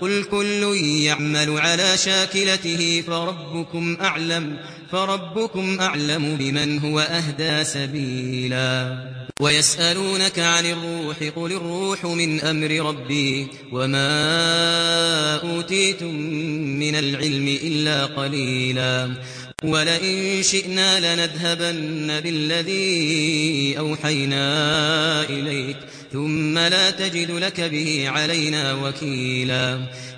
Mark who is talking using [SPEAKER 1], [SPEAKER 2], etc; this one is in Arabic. [SPEAKER 1] قل كل يعمل على شاكلته فربكم اعلم فربكم اعلم بمن هو اهدى سبيلا ويسالونك عن الروح قل الروح من امر ربي وما اوتيتم من العلم الا قليلا ولئن شئنا لنذهبن بالذي اوحينا اليك ثم لا تجد لك به علينا وكيلا